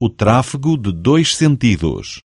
o tráfego de dois sentidos.